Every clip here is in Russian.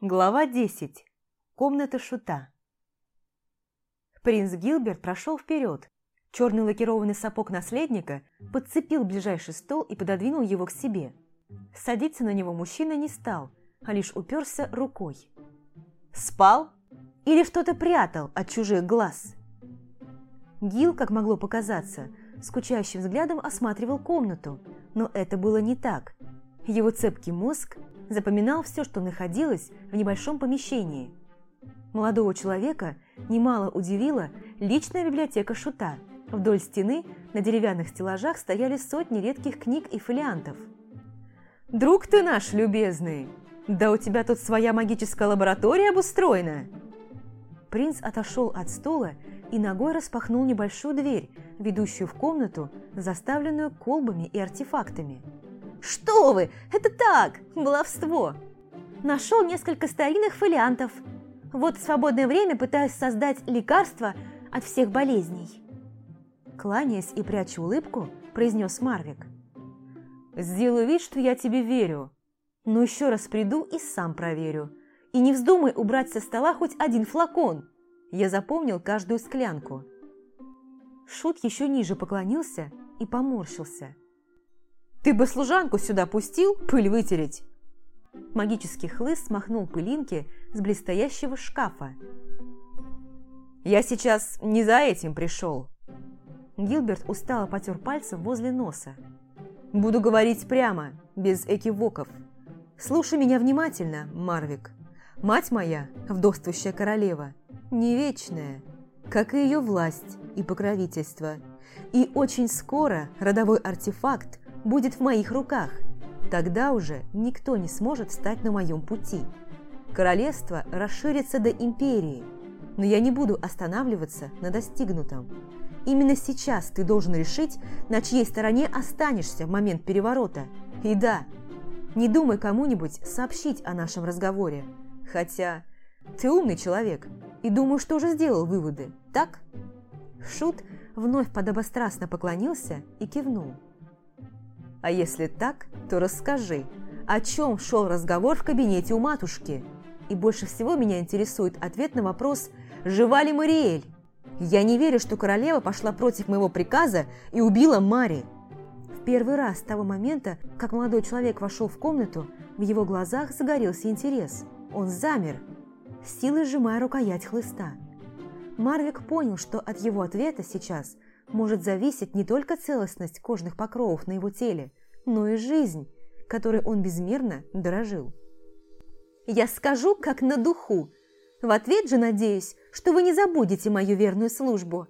Глава 10. Комната шута. Принц Гилберт прошел вперед. Черный лакированный сапог наследника подцепил ближайший стол и пододвинул его к себе. Садиться на него мужчина не стал, а лишь уперся рукой. Спал? Или что-то прятал от чужих глаз? Гил, как могло показаться, скучающим взглядом осматривал комнату, но это было не так. Его цепкий мозг запоминал все, что находилось в небольшом помещении. Молодого человека немало удивила личная библиотека Шута. Вдоль стены на деревянных стеллажах стояли сотни редких книг и фолиантов. «Друг ты наш, любезный! Да у тебя тут своя магическая лаборатория обустроена!» Принц отошел от стула и ногой распахнул небольшую дверь, ведущую в комнату, заставленную колбами и артефактами – «Что вы! Это так! Баловство!» Нашел несколько старинных фолиантов. Вот в свободное время пытаюсь создать лекарство от всех болезней. Кланяясь и пряча улыбку, произнес Марвик. «Сделаю вид, что я тебе верю, но еще раз приду и сам проверю. И не вздумай убрать со стола хоть один флакон. Я запомнил каждую склянку». Шут еще ниже поклонился и поморщился – ты бы служанку сюда пустил пыль вытереть?» Магический хлыст смахнул пылинки с блестящего шкафа. «Я сейчас не за этим пришел». Гилберт устало потер пальцем возле носа. «Буду говорить прямо, без экивоков. Слушай меня внимательно, Марвик. Мать моя, вдовствующая королева, не вечная, как и ее власть и покровительство. И очень скоро родовой артефакт будет в моих руках. Тогда уже никто не сможет встать на моем пути. Королевство расширится до империи, но я не буду останавливаться на достигнутом. Именно сейчас ты должен решить, на чьей стороне останешься в момент переворота. И да, не думай кому-нибудь сообщить о нашем разговоре. Хотя ты умный человек и думаю, что уже сделал выводы, так? Шут вновь подобострастно поклонился и кивнул. А если так, то расскажи, о чем шел разговор в кабинете у матушки? И больше всего меня интересует ответ на вопрос «Жива ли Мариэль?» Я не верю, что королева пошла против моего приказа и убила Мари. В первый раз с того момента, как молодой человек вошел в комнату, в его глазах загорелся интерес. Он замер, силой сжимая рукоять хлыста. Марвик понял, что от его ответа сейчас – может зависеть не только целостность кожных покровов на его теле, но и жизнь, которой он безмерно дорожил. «Я скажу, как на духу. В ответ же надеюсь, что вы не забудете мою верную службу.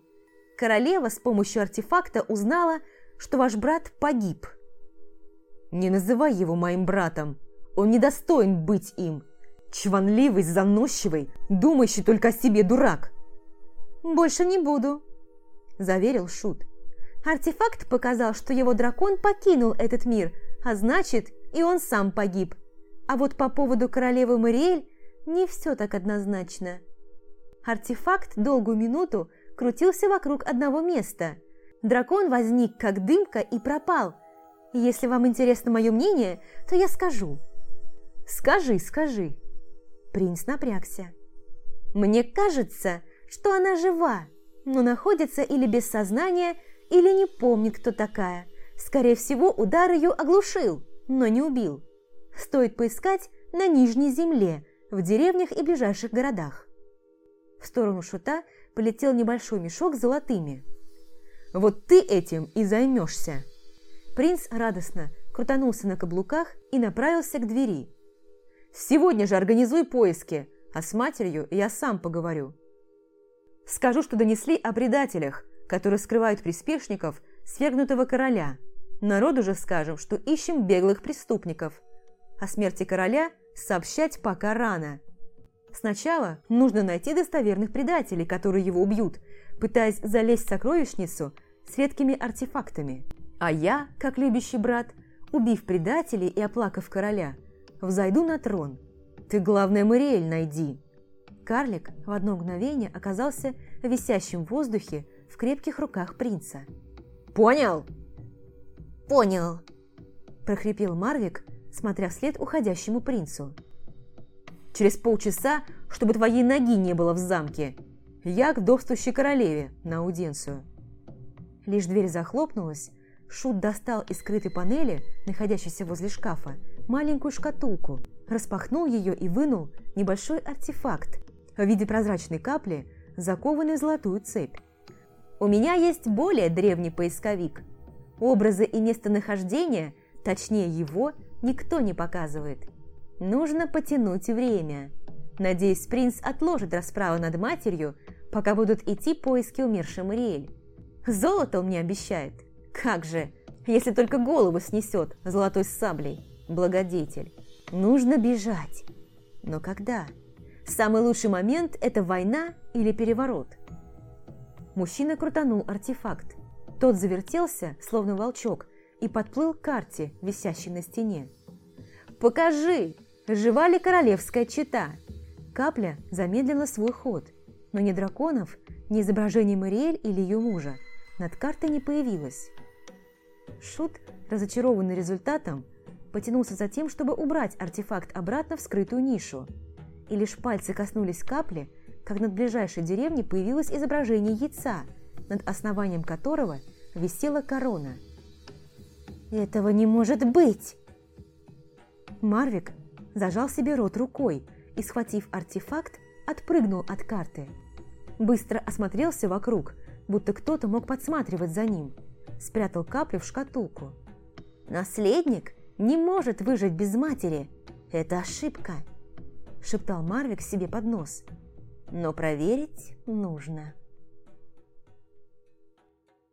Королева с помощью артефакта узнала, что ваш брат погиб». «Не называй его моим братом. Он недостоин быть им. Чванливый, заносчивый, думающий только о себе дурак». «Больше не буду», – заверил Шут. Артефакт показал, что его дракон покинул этот мир, а значит, и он сам погиб. А вот по поводу королевы Мариэль не все так однозначно. Артефакт долгую минуту крутился вокруг одного места. Дракон возник как дымка и пропал. Если вам интересно мое мнение, то я скажу. Скажи, скажи. Принц напрягся. Мне кажется, что она жива но находится или без сознания, или не помнит, кто такая. Скорее всего, удар ее оглушил, но не убил. Стоит поискать на Нижней Земле, в деревнях и ближайших городах. В сторону шута полетел небольшой мешок с золотыми. «Вот ты этим и займешься!» Принц радостно крутанулся на каблуках и направился к двери. «Сегодня же организуй поиски, а с матерью я сам поговорю. Скажу, что донесли о предателях, которые скрывают приспешников свергнутого короля. Народу же скажем, что ищем беглых преступников. О смерти короля сообщать пока рано. Сначала нужно найти достоверных предателей, которые его убьют, пытаясь залезть в сокровищницу с редкими артефактами. А я, как любящий брат, убив предателей и оплакав короля, взойду на трон. Ты, главное, Мариэль найди. Карлик в одно мгновение оказался висящим в воздухе в крепких руках принца. «Понял?» «Понял!» – прохрипел Марвик, смотря вслед уходящему принцу. Через полчаса, чтобы твоей ноги не было в замке. Я к вдовствующей королеве на аудиенцию». Лишь дверь захлопнулась, Шут достал из скрытой панели, находящейся возле шкафа, маленькую шкатулку, распахнул ее и вынул небольшой артефакт в виде прозрачной капли, закованной в золотую цепь. «У меня есть более древний поисковик. Образы и местонахождения, точнее его, никто не показывает. Нужно потянуть время. Надеюсь, принц отложит расправу над матерью, пока будут идти поиски умершей Мариэль. Золото он мне обещает. Как же, если только голову снесет золотой саблей, благодетель. Нужно бежать. Но когда? Самый лучший момент – это война или переворот. Мужчина крутанул артефакт. Тот завертелся, словно волчок, и подплыл к карте, висящей на стене. «Покажи!» Жива ли королевская чита? Капля замедлила свой ход, но ни драконов, ни изображений Мариэль или ее мужа над картой не появилось. Шут, разочарованный результатом, потянулся за тем, чтобы убрать артефакт обратно в скрытую нишу. И лишь пальцы коснулись капли, как над ближайшей деревней появилось изображение яйца, над основанием которого висела корона. «Этого не может быть!» Марвик зажал себе рот рукой и, схватив артефакт, отпрыгнул от карты. Быстро осмотрелся вокруг, будто кто-то мог подсматривать за ним. Спрятал каплю в шкатулку. «Наследник не может выжить без матери. Это ошибка», – шептал Марвик себе под нос. «Но проверить нужно».